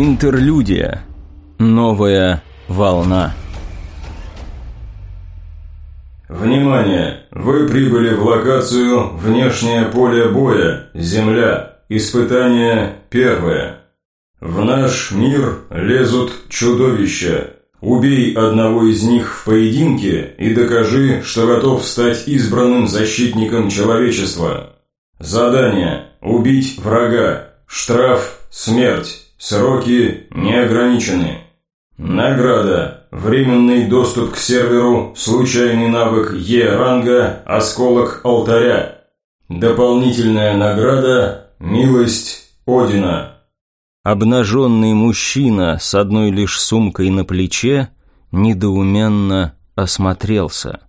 Интерлюдия. Новая волна. Внимание! Вы прибыли в локацию «Внешнее поле боя. Земля. Испытание первое». В наш мир лезут чудовища. Убей одного из них в поединке и докажи, что готов стать избранным защитником человечества. Задание – убить врага. Штраф – смерть. Сроки не ограничены. Награда. Временный доступ к серверу, случайный навык Е-ранга, осколок алтаря. Дополнительная награда – милость Одина. Обнаженный мужчина с одной лишь сумкой на плече недоуменно осмотрелся.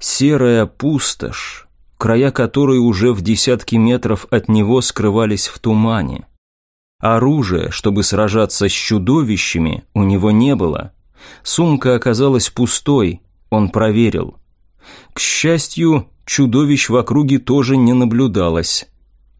Серая пустошь, края которой уже в десятки метров от него скрывались в тумане. Оружия, чтобы сражаться с чудовищами, у него не было. Сумка оказалась пустой, он проверил. К счастью, чудовищ в округе тоже не наблюдалось.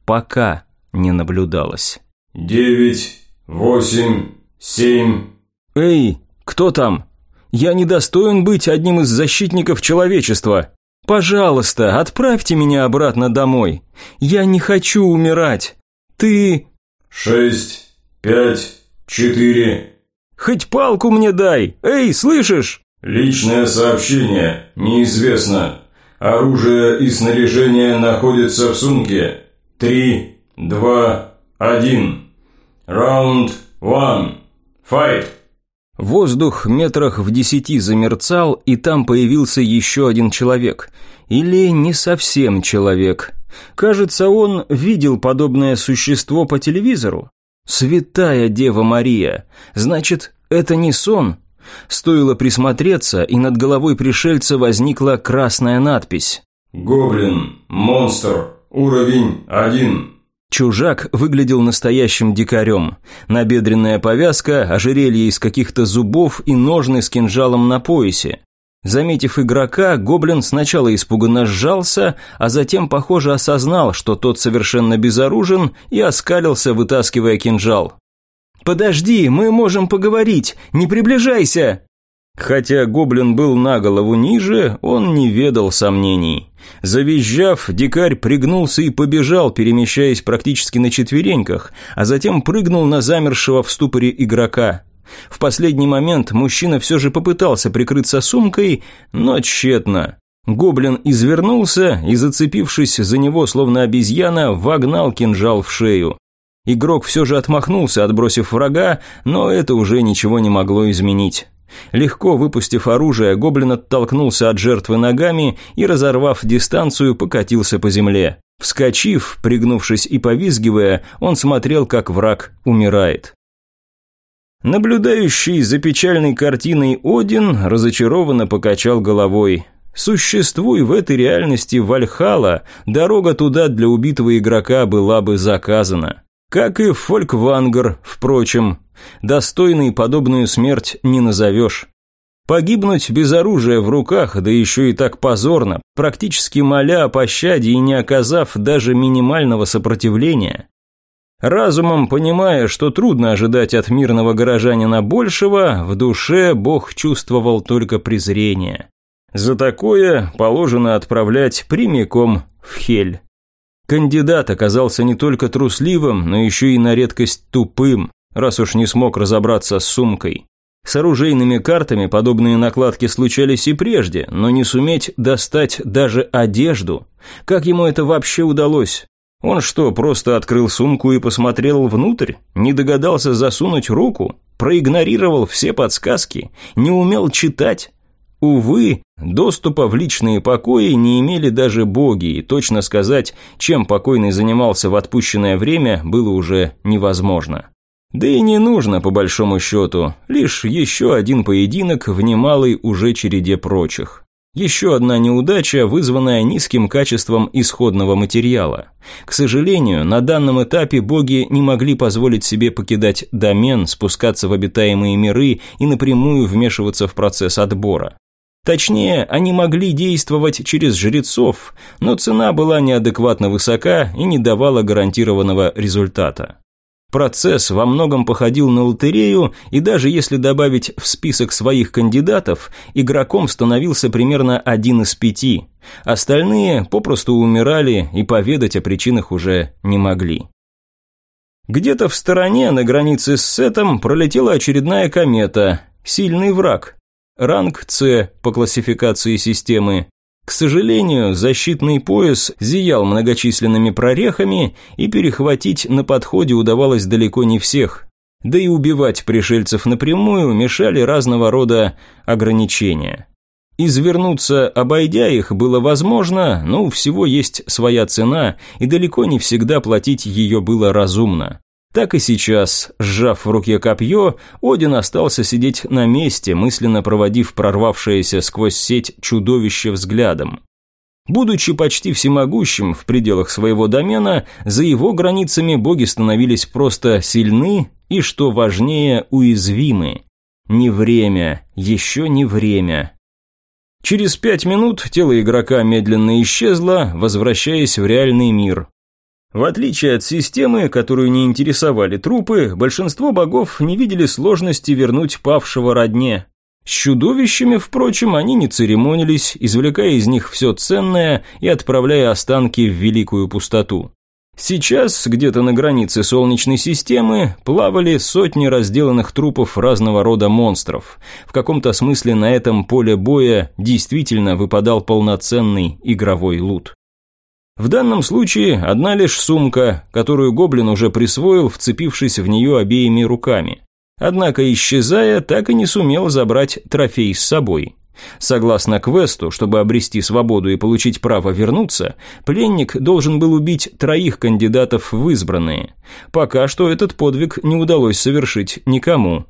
Пока не наблюдалось. «Девять, восемь, семь...» «Эй, кто там? Я недостоин быть одним из защитников человечества. Пожалуйста, отправьте меня обратно домой. Я не хочу умирать. Ты...» шесть, пять, четыре. Хоть палку мне дай! Эй, слышишь?» Личное сообщение. Неизвестно. Оружие и снаряжение находятся в сумке. Три, два, один. Раунд one. Файт. Воздух метрах в десяти замерцал, и там появился еще один человек. Или не совсем человек. Кажется, он видел подобное существо по телевизору. Святая Дева Мария. Значит, это не сон. Стоило присмотреться, и над головой пришельца возникла красная надпись. Гоблин. Монстр. Уровень один. Чужак выглядел настоящим дикарем. Набедренная повязка, ожерелье из каких-то зубов и ножны с кинжалом на поясе. Заметив игрока, гоблин сначала испуганно сжался, а затем, похоже, осознал, что тот совершенно безоружен, и оскалился, вытаскивая кинжал. «Подожди, мы можем поговорить, не приближайся!» Хотя гоблин был на голову ниже, он не ведал сомнений. Завизжав, дикарь пригнулся и побежал, перемещаясь практически на четвереньках, а затем прыгнул на замершего в ступоре игрока. В последний момент мужчина все же попытался прикрыться сумкой, но тщетно. Гоблин извернулся и, зацепившись за него, словно обезьяна, вогнал кинжал в шею. Игрок все же отмахнулся, отбросив врага, но это уже ничего не могло изменить. Легко выпустив оружие, гоблин оттолкнулся от жертвы ногами и, разорвав дистанцию, покатился по земле. Вскочив, пригнувшись и повизгивая, он смотрел, как враг умирает. Наблюдающий за печальной картиной Один разочарованно покачал головой. Существуй в этой реальности Вальхала, дорога туда для убитого игрока была бы заказана. Как и Фольквангар, впрочем, достойный подобную смерть не назовешь. Погибнуть без оружия в руках, да еще и так позорно, практически моля о пощаде и не оказав даже минимального сопротивления. Разумом понимая, что трудно ожидать от мирного горожанина большего, в душе Бог чувствовал только презрение. За такое положено отправлять прямиком в хель. Кандидат оказался не только трусливым, но еще и на редкость тупым, раз уж не смог разобраться с сумкой. С оружейными картами подобные накладки случались и прежде, но не суметь достать даже одежду. Как ему это вообще удалось? Он что, просто открыл сумку и посмотрел внутрь? Не догадался засунуть руку? Проигнорировал все подсказки? Не умел читать? Увы, доступа в личные покои не имели даже боги, и точно сказать, чем покойный занимался в отпущенное время, было уже невозможно. Да и не нужно, по большому счету, лишь еще один поединок в немалой уже череде прочих. Еще одна неудача, вызванная низким качеством исходного материала. К сожалению, на данном этапе боги не могли позволить себе покидать домен, спускаться в обитаемые миры и напрямую вмешиваться в процесс отбора. Точнее, они могли действовать через жрецов, но цена была неадекватно высока и не давала гарантированного результата. Процесс во многом походил на лотерею, и даже если добавить в список своих кандидатов, игроком становился примерно один из пяти. Остальные попросту умирали и поведать о причинах уже не могли. Где-то в стороне, на границе с Сетом, пролетела очередная комета. Сильный враг. Ранг С по классификации системы. К сожалению, защитный пояс зиял многочисленными прорехами, и перехватить на подходе удавалось далеко не всех. Да и убивать пришельцев напрямую мешали разного рода ограничения. Извернуться, обойдя их, было возможно, но у всего есть своя цена, и далеко не всегда платить ее было разумно. Так и сейчас, сжав в руке копье, Один остался сидеть на месте, мысленно проводив прорвавшееся сквозь сеть чудовище взглядом. Будучи почти всемогущим в пределах своего домена, за его границами боги становились просто сильны и, что важнее, уязвимы. Не время, еще не время. Через пять минут тело игрока медленно исчезло, возвращаясь в реальный мир. В отличие от системы, которую не интересовали трупы, большинство богов не видели сложности вернуть павшего родне. С чудовищами, впрочем, они не церемонились, извлекая из них все ценное и отправляя останки в великую пустоту. Сейчас, где-то на границе Солнечной системы, плавали сотни разделанных трупов разного рода монстров. В каком-то смысле на этом поле боя действительно выпадал полноценный игровой лут. В данном случае одна лишь сумка, которую гоблин уже присвоил, вцепившись в нее обеими руками. Однако, исчезая, так и не сумел забрать трофей с собой. Согласно квесту, чтобы обрести свободу и получить право вернуться, пленник должен был убить троих кандидатов в избранные. Пока что этот подвиг не удалось совершить никому.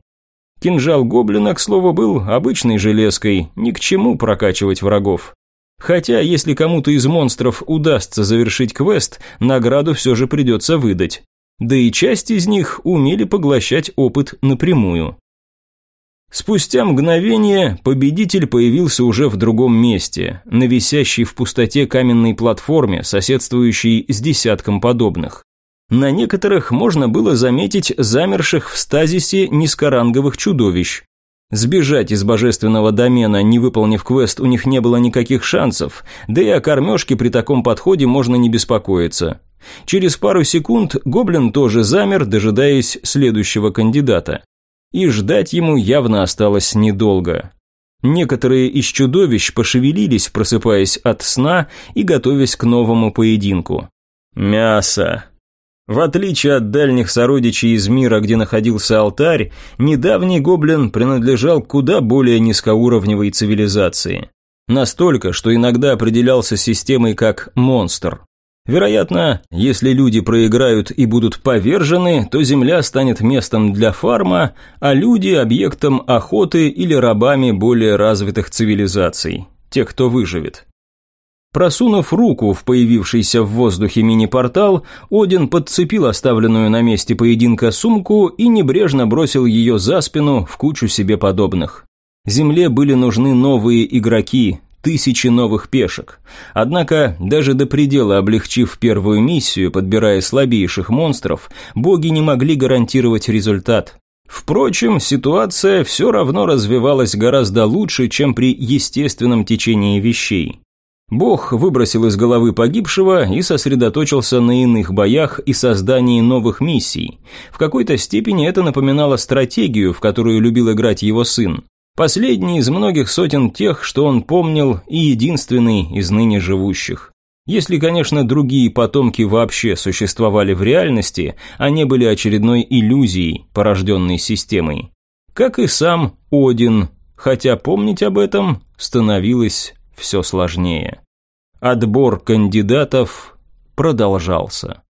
Кинжал гоблина, к слову, был обычной железкой, ни к чему прокачивать врагов. Хотя, если кому-то из монстров удастся завершить квест, награду все же придется выдать. Да и часть из них умели поглощать опыт напрямую. Спустя мгновение победитель появился уже в другом месте, на висящей в пустоте каменной платформе, соседствующей с десятком подобных. На некоторых можно было заметить замерших в стазисе низкоранговых чудовищ. Сбежать из божественного домена, не выполнив квест, у них не было никаких шансов, да и о кормежке при таком подходе можно не беспокоиться. Через пару секунд гоблин тоже замер, дожидаясь следующего кандидата. И ждать ему явно осталось недолго. Некоторые из чудовищ пошевелились, просыпаясь от сна и готовясь к новому поединку. «Мясо», в отличие от дальних сородичей из мира, где находился алтарь, недавний гоблин принадлежал куда более низкоуровневой цивилизации. Настолько, что иногда определялся системой как «монстр». Вероятно, если люди проиграют и будут повержены, то Земля станет местом для фарма, а люди – объектом охоты или рабами более развитых цивилизаций, тех, кто выживет. Просунув руку в появившийся в воздухе мини-портал, Один подцепил оставленную на месте поединка сумку и небрежно бросил ее за спину в кучу себе подобных. Земле были нужны новые игроки, тысячи новых пешек. Однако, даже до предела облегчив первую миссию, подбирая слабейших монстров, боги не могли гарантировать результат. Впрочем, ситуация все равно развивалась гораздо лучше, чем при естественном течении вещей. Бог выбросил из головы погибшего и сосредоточился на иных боях и создании новых миссий. В какой-то степени это напоминало стратегию, в которую любил играть его сын. Последний из многих сотен тех, что он помнил, и единственный из ныне живущих. Если, конечно, другие потомки вообще существовали в реальности, а не были очередной иллюзией, порожденной системой. Как и сам Один, хотя помнить об этом становилось все сложнее. Отбор кандидатов продолжался.